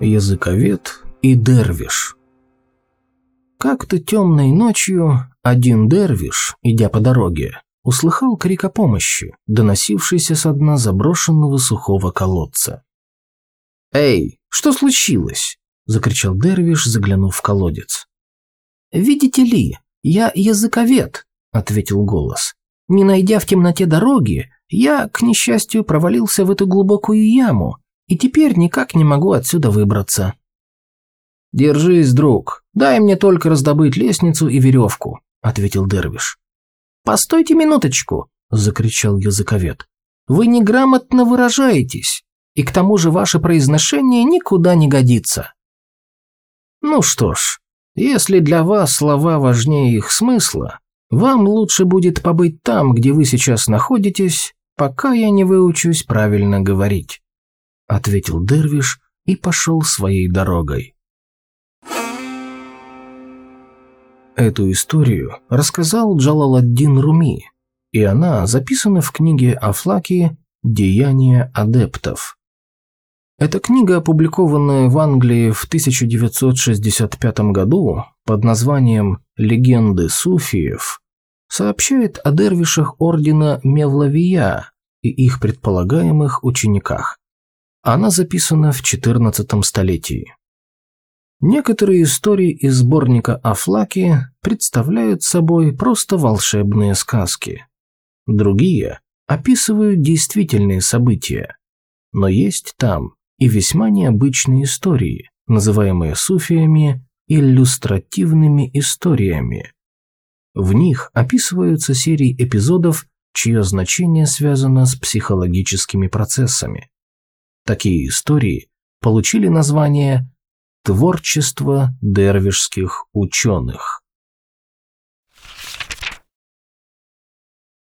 языковед и дервиш. Как-то темной ночью один дервиш, идя по дороге, услыхал крик о помощи, доносившийся со дна заброшенного сухого колодца. «Эй, что случилось?» – закричал дервиш, заглянув в колодец. «Видите ли, я языковед», – ответил голос. «Не найдя в темноте дороги, я, к несчастью, провалился в эту глубокую яму, и теперь никак не могу отсюда выбраться». «Держись, друг, дай мне только раздобыть лестницу и веревку», – ответил Дервиш. «Постойте минуточку», – закричал языковед. «Вы неграмотно выражаетесь, и к тому же ваше произношение никуда не годится». «Ну что ж, если для вас слова важнее их смысла, вам лучше будет побыть там, где вы сейчас находитесь, пока я не выучусь правильно говорить», – ответил Дервиш и пошел своей дорогой. Эту историю рассказал Джалаладдин Руми, и она записана в книге Афлаки «Деяния адептов». Эта книга, опубликованная в Англии в 1965 году под названием «Легенды суфиев», сообщает о дервишах ордена Мевлавия и их предполагаемых учениках. Она записана в XIV столетии. Некоторые истории из сборника Афлаки представляют собой просто волшебные сказки. Другие описывают действительные события. Но есть там и весьма необычные истории, называемые суфиями иллюстративными историями. В них описываются серии эпизодов, чье значение связано с психологическими процессами. Такие истории получили название Творчество дервишских ученых.